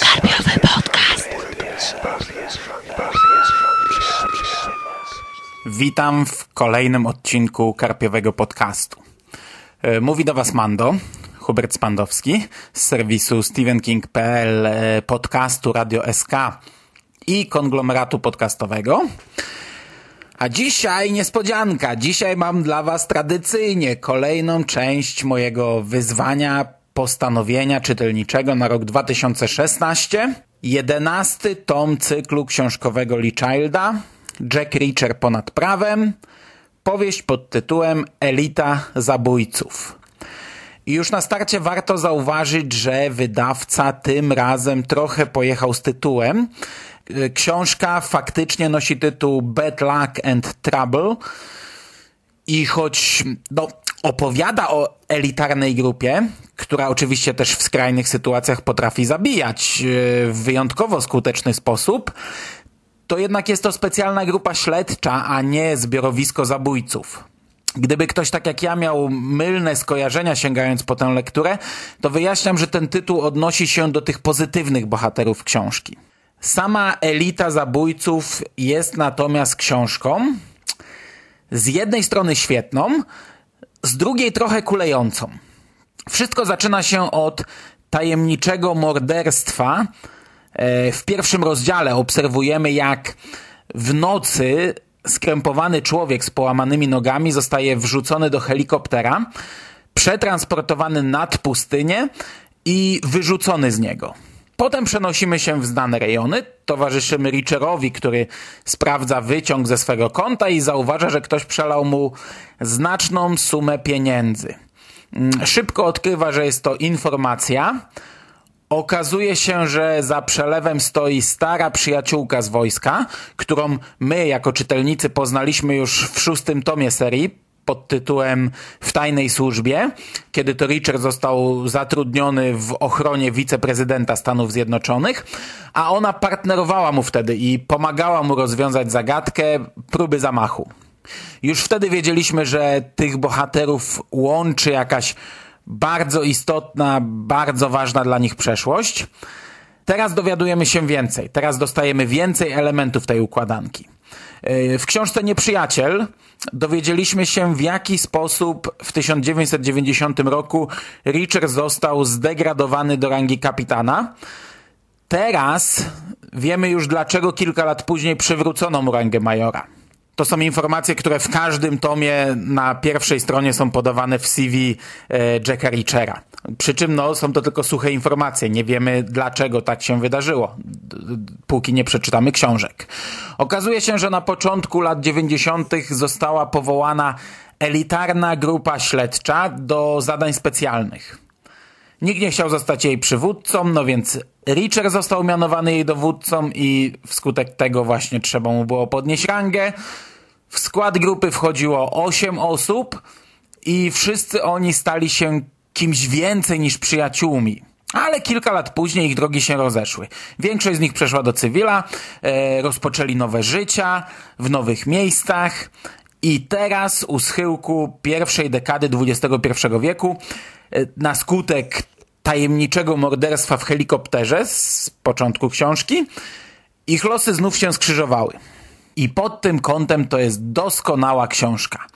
Karpiowy podcast. Witam w kolejnym odcinku Karpiowego Podcastu. E, Mówi do Was Mando, Hubert Spandowski z serwisu stephenking.pl, e, podcastu Radio SK i konglomeratu podcastowego. A dzisiaj niespodzianka. Dzisiaj mam dla Was tradycyjnie kolejną część mojego wyzwania, postanowienia czytelniczego na rok 2016. Jedenasty tom cyklu książkowego Lee Childa, Jack Reacher ponad prawem, powieść pod tytułem Elita zabójców. I już na starcie warto zauważyć, że wydawca tym razem trochę pojechał z tytułem. Książka faktycznie nosi tytuł Bad Luck and Trouble i choć no, opowiada o elitarnej grupie, która oczywiście też w skrajnych sytuacjach potrafi zabijać w wyjątkowo skuteczny sposób, to jednak jest to specjalna grupa śledcza, a nie zbiorowisko zabójców. Gdyby ktoś tak jak ja miał mylne skojarzenia sięgając po tę lekturę, to wyjaśniam, że ten tytuł odnosi się do tych pozytywnych bohaterów książki. Sama elita zabójców jest natomiast książką z jednej strony świetną, z drugiej trochę kulejącą. Wszystko zaczyna się od tajemniczego morderstwa. E, w pierwszym rozdziale obserwujemy, jak w nocy skrępowany człowiek z połamanymi nogami zostaje wrzucony do helikoptera, przetransportowany nad pustynię i wyrzucony z niego. Potem przenosimy się w znane rejony, towarzyszymy Richerowi, który sprawdza wyciąg ze swego konta i zauważa, że ktoś przelał mu znaczną sumę pieniędzy. Szybko odkrywa, że jest to informacja. Okazuje się, że za przelewem stoi stara przyjaciółka z wojska, którą my jako czytelnicy poznaliśmy już w szóstym tomie serii pod tytułem W tajnej służbie, kiedy to Richard został zatrudniony w ochronie wiceprezydenta Stanów Zjednoczonych, a ona partnerowała mu wtedy i pomagała mu rozwiązać zagadkę próby zamachu. Już wtedy wiedzieliśmy, że tych bohaterów łączy jakaś bardzo istotna, bardzo ważna dla nich przeszłość. Teraz dowiadujemy się więcej. Teraz dostajemy więcej elementów tej układanki. W książce Nieprzyjaciel dowiedzieliśmy się w jaki sposób w 1990 roku Richard został zdegradowany do rangi kapitana. Teraz wiemy już dlaczego kilka lat później przywrócono mu rangę majora. To są informacje, które w każdym tomie na pierwszej stronie są podawane w CV e, Jacka Richera. Przy czym no, są to tylko suche informacje. Nie wiemy dlaczego tak się wydarzyło, póki nie przeczytamy książek. Okazuje się, że na początku lat 90. została powołana elitarna grupa śledcza do zadań specjalnych. Nikt nie chciał zostać jej przywódcą, no więc Richer został mianowany jej dowódcą i wskutek tego właśnie trzeba mu było podnieść rangę. W skład grupy wchodziło 8 osób i wszyscy oni stali się kimś więcej niż przyjaciółmi. Ale kilka lat później ich drogi się rozeszły. Większość z nich przeszła do cywila, e, rozpoczęli nowe życia w nowych miejscach i teraz u schyłku pierwszej dekady XXI wieku e, na skutek tajemniczego morderstwa w helikopterze z początku książki ich losy znów się skrzyżowały. I pod tym kątem to jest doskonała książka.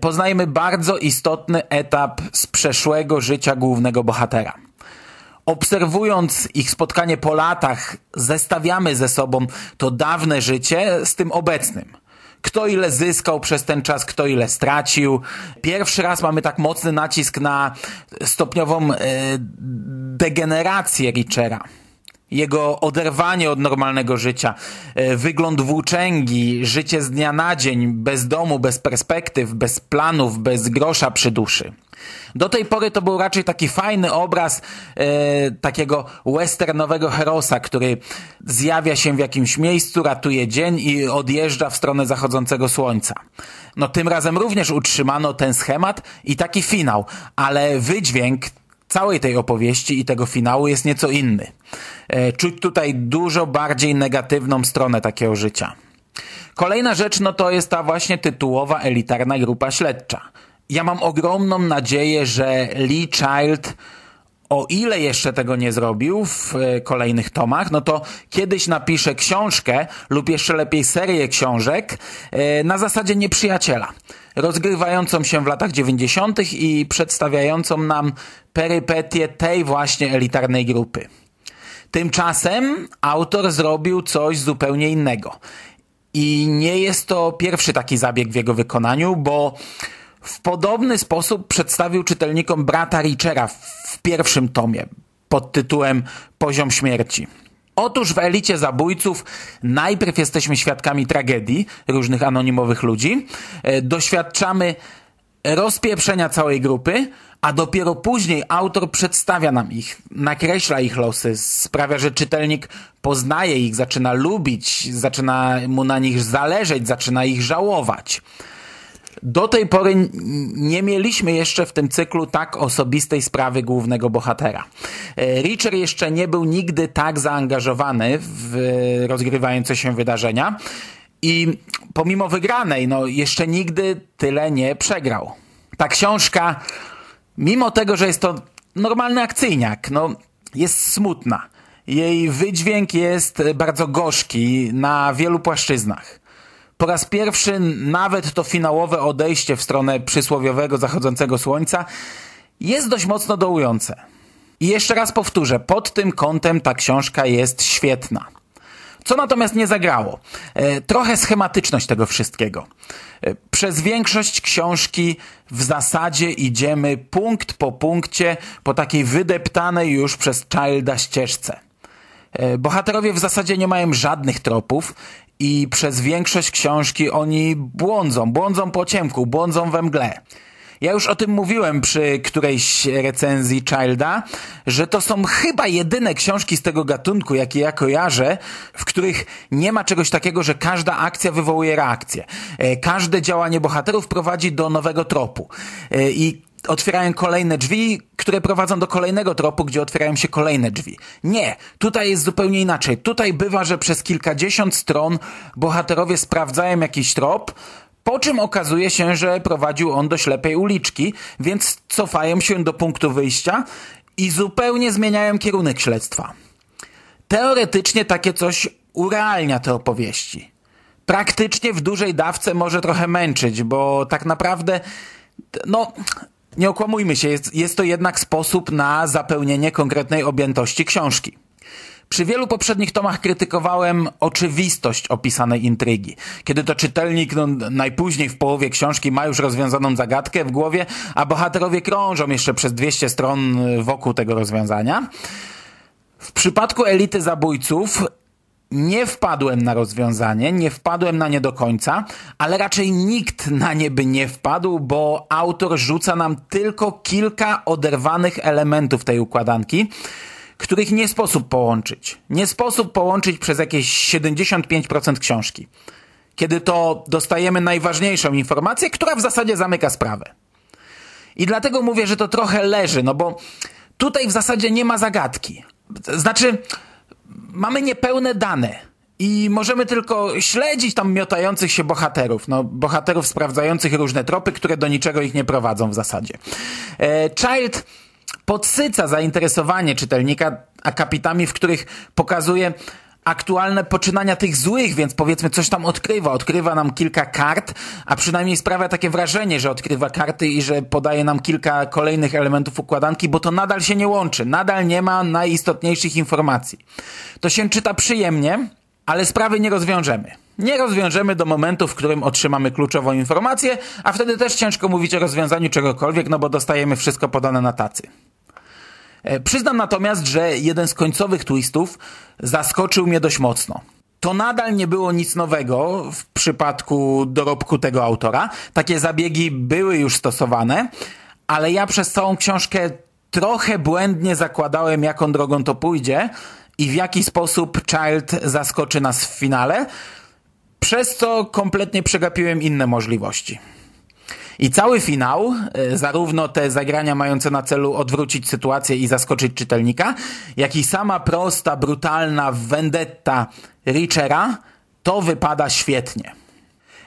Poznajmy bardzo istotny etap z przeszłego życia głównego bohatera. Obserwując ich spotkanie po latach, zestawiamy ze sobą to dawne życie z tym obecnym. Kto ile zyskał przez ten czas, kto ile stracił. Pierwszy raz mamy tak mocny nacisk na stopniową e, degenerację Richera jego oderwanie od normalnego życia, wygląd włóczęgi, życie z dnia na dzień, bez domu, bez perspektyw, bez planów, bez grosza przy duszy. Do tej pory to był raczej taki fajny obraz e, takiego westernowego herosa, który zjawia się w jakimś miejscu, ratuje dzień i odjeżdża w stronę zachodzącego słońca. No tym razem również utrzymano ten schemat i taki finał, ale wydźwięk całej tej opowieści i tego finału jest nieco inny. E, czuć tutaj dużo bardziej negatywną stronę takiego życia. Kolejna rzecz no to jest ta właśnie tytułowa elitarna grupa śledcza. Ja mam ogromną nadzieję, że Lee Child o ile jeszcze tego nie zrobił w e, kolejnych tomach, no to kiedyś napisze książkę lub jeszcze lepiej serię książek e, na zasadzie nieprzyjaciela, rozgrywającą się w latach 90. i przedstawiającą nam perypetie tej właśnie elitarnej grupy. Tymczasem autor zrobił coś zupełnie innego. I nie jest to pierwszy taki zabieg w jego wykonaniu, bo w podobny sposób przedstawił czytelnikom brata Richera w pierwszym tomie pod tytułem Poziom śmierci. Otóż w elicie zabójców najpierw jesteśmy świadkami tragedii różnych anonimowych ludzi, e, doświadczamy rozpieprzenia całej grupy, a dopiero później autor przedstawia nam ich, nakreśla ich losy, sprawia, że czytelnik poznaje ich, zaczyna lubić, zaczyna mu na nich zależeć, zaczyna ich żałować. Do tej pory nie mieliśmy jeszcze w tym cyklu tak osobistej sprawy głównego bohatera. E, Richard jeszcze nie był nigdy tak zaangażowany w rozgrywające się wydarzenia i pomimo wygranej, no jeszcze nigdy tyle nie przegrał. Ta książka, mimo tego, że jest to normalny akcyjniak, no jest smutna. Jej wydźwięk jest bardzo gorzki na wielu płaszczyznach. Po raz pierwszy nawet to finałowe odejście w stronę przysłowiowego zachodzącego słońca jest dość mocno dołujące. I jeszcze raz powtórzę, pod tym kątem ta książka jest świetna. Co natomiast nie zagrało? E, trochę schematyczność tego wszystkiego. E, przez większość książki w zasadzie idziemy punkt po punkcie po takiej wydeptanej już przez Childa ścieżce. E, bohaterowie w zasadzie nie mają żadnych tropów i przez większość książki oni błądzą, błądzą po ciemku, błądzą we mgle. Ja już o tym mówiłem przy którejś recenzji Childa, że to są chyba jedyne książki z tego gatunku, jakie ja kojarzę, w których nie ma czegoś takiego, że każda akcja wywołuje reakcję. E, każde działanie bohaterów prowadzi do nowego tropu. E, I otwierają kolejne drzwi, które prowadzą do kolejnego tropu, gdzie otwierają się kolejne drzwi. Nie, tutaj jest zupełnie inaczej. Tutaj bywa, że przez kilkadziesiąt stron bohaterowie sprawdzają jakiś trop, po czym okazuje się, że prowadził on do ślepej uliczki, więc cofają się do punktu wyjścia i zupełnie zmieniają kierunek śledztwa. Teoretycznie takie coś urealnia te opowieści. Praktycznie w dużej dawce może trochę męczyć, bo tak naprawdę, no, nie okłamujmy się, jest, jest to jednak sposób na zapełnienie konkretnej objętości książki. Przy wielu poprzednich tomach krytykowałem oczywistość opisanej intrygi. Kiedy to czytelnik no, najpóźniej w połowie książki ma już rozwiązaną zagadkę w głowie, a bohaterowie krążą jeszcze przez 200 stron wokół tego rozwiązania. W przypadku elity zabójców nie wpadłem na rozwiązanie, nie wpadłem na nie do końca, ale raczej nikt na nie by nie wpadł, bo autor rzuca nam tylko kilka oderwanych elementów tej układanki, których nie sposób połączyć. Nie sposób połączyć przez jakieś 75% książki. Kiedy to dostajemy najważniejszą informację, która w zasadzie zamyka sprawę. I dlatego mówię, że to trochę leży, no bo tutaj w zasadzie nie ma zagadki. Znaczy, mamy niepełne dane i możemy tylko śledzić tam miotających się bohaterów, no bohaterów sprawdzających różne tropy, które do niczego ich nie prowadzą w zasadzie. E, Child podsyca zainteresowanie czytelnika akapitami, w których pokazuje aktualne poczynania tych złych, więc powiedzmy coś tam odkrywa. Odkrywa nam kilka kart, a przynajmniej sprawia takie wrażenie, że odkrywa karty i że podaje nam kilka kolejnych elementów układanki, bo to nadal się nie łączy. Nadal nie ma najistotniejszych informacji. To się czyta przyjemnie, ale sprawy nie rozwiążemy. Nie rozwiążemy do momentu, w którym otrzymamy kluczową informację, a wtedy też ciężko mówić o rozwiązaniu czegokolwiek, no bo dostajemy wszystko podane na tacy. E, przyznam natomiast, że jeden z końcowych twistów zaskoczył mnie dość mocno. To nadal nie było nic nowego w przypadku dorobku tego autora. Takie zabiegi były już stosowane, ale ja przez całą książkę trochę błędnie zakładałem, jaką drogą to pójdzie i w jaki sposób Child zaskoczy nas w finale, przez co kompletnie przegapiłem inne możliwości. I cały finał, e, zarówno te zagrania mające na celu odwrócić sytuację i zaskoczyć czytelnika, jak i sama prosta, brutalna vendetta Richera, to wypada świetnie.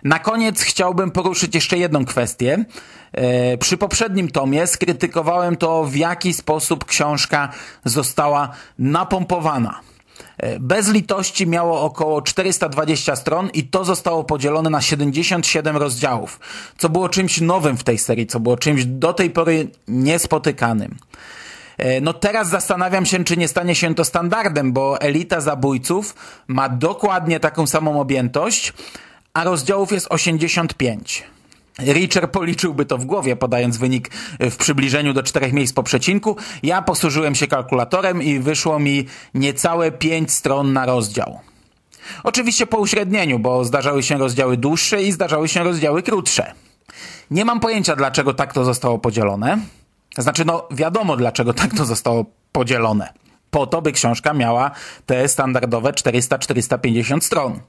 Na koniec chciałbym poruszyć jeszcze jedną kwestię. E, przy poprzednim tomie skrytykowałem to, w jaki sposób książka została napompowana. E, bez litości miało około 420 stron i to zostało podzielone na 77 rozdziałów, co było czymś nowym w tej serii, co było czymś do tej pory niespotykanym. E, no teraz zastanawiam się, czy nie stanie się to standardem, bo elita zabójców ma dokładnie taką samą objętość, a rozdziałów jest 85. Richer policzyłby to w głowie, podając wynik w przybliżeniu do czterech miejsc po przecinku. Ja posłużyłem się kalkulatorem i wyszło mi niecałe pięć stron na rozdział. Oczywiście po uśrednieniu, bo zdarzały się rozdziały dłuższe i zdarzały się rozdziały krótsze. Nie mam pojęcia, dlaczego tak to zostało podzielone. Znaczy, no wiadomo, dlaczego tak to zostało podzielone. Po to, by książka miała te standardowe 400-450 stron.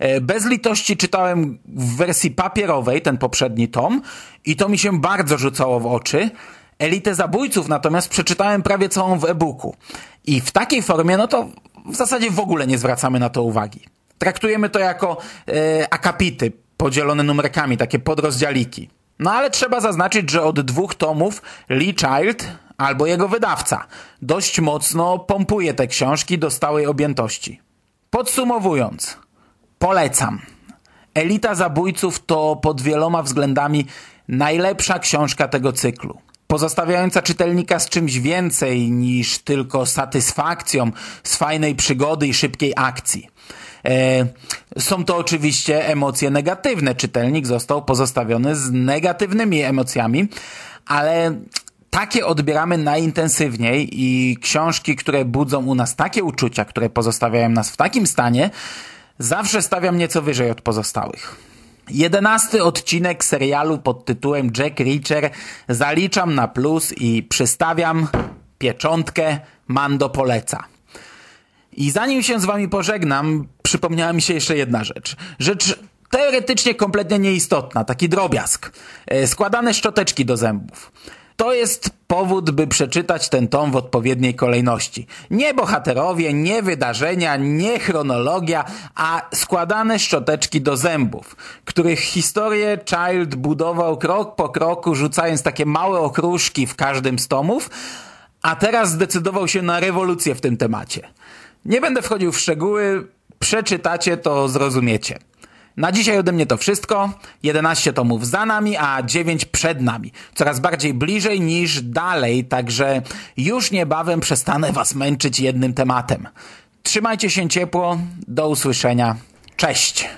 E, bez litości czytałem w wersji papierowej ten poprzedni tom i to mi się bardzo rzucało w oczy. Elitę zabójców natomiast przeczytałem prawie całą w e-booku. I w takiej formie, no to w zasadzie w ogóle nie zwracamy na to uwagi. Traktujemy to jako e, akapity podzielone numerkami, takie podrozdzialiki. No ale trzeba zaznaczyć, że od dwóch tomów Lee Child albo jego wydawca dość mocno pompuje te książki do stałej objętości. Podsumowując, Polecam. Elita Zabójców to pod wieloma względami najlepsza książka tego cyklu. Pozostawiająca czytelnika z czymś więcej niż tylko satysfakcją z fajnej przygody i szybkiej akcji. E, są to oczywiście emocje negatywne. Czytelnik został pozostawiony z negatywnymi emocjami, ale takie odbieramy najintensywniej i książki, które budzą u nas takie uczucia, które pozostawiają nas w takim stanie, zawsze stawiam nieco wyżej od pozostałych. Jedenasty odcinek serialu pod tytułem Jack Reacher zaliczam na plus i przystawiam pieczątkę Mando poleca. I zanim się z wami pożegnam, przypomniała mi się jeszcze jedna rzecz. Rzecz teoretycznie kompletnie nieistotna, taki drobiazg. E, składane szczoteczki do zębów to jest powód, by przeczytać ten tom w odpowiedniej kolejności. Nie bohaterowie, nie wydarzenia, nie chronologia, a składane szczoteczki do zębów, których historię Child budował krok po kroku, rzucając takie małe okruszki w każdym z tomów, a teraz zdecydował się na rewolucję w tym temacie. Nie będę wchodził w szczegóły, przeczytacie to zrozumiecie. Na dzisiaj ode mnie to wszystko. 11 tomów za nami, a 9 przed nami. Coraz bardziej bliżej niż dalej, także już niebawem przestanę Was męczyć jednym tematem. Trzymajcie się ciepło, do usłyszenia. Cześć!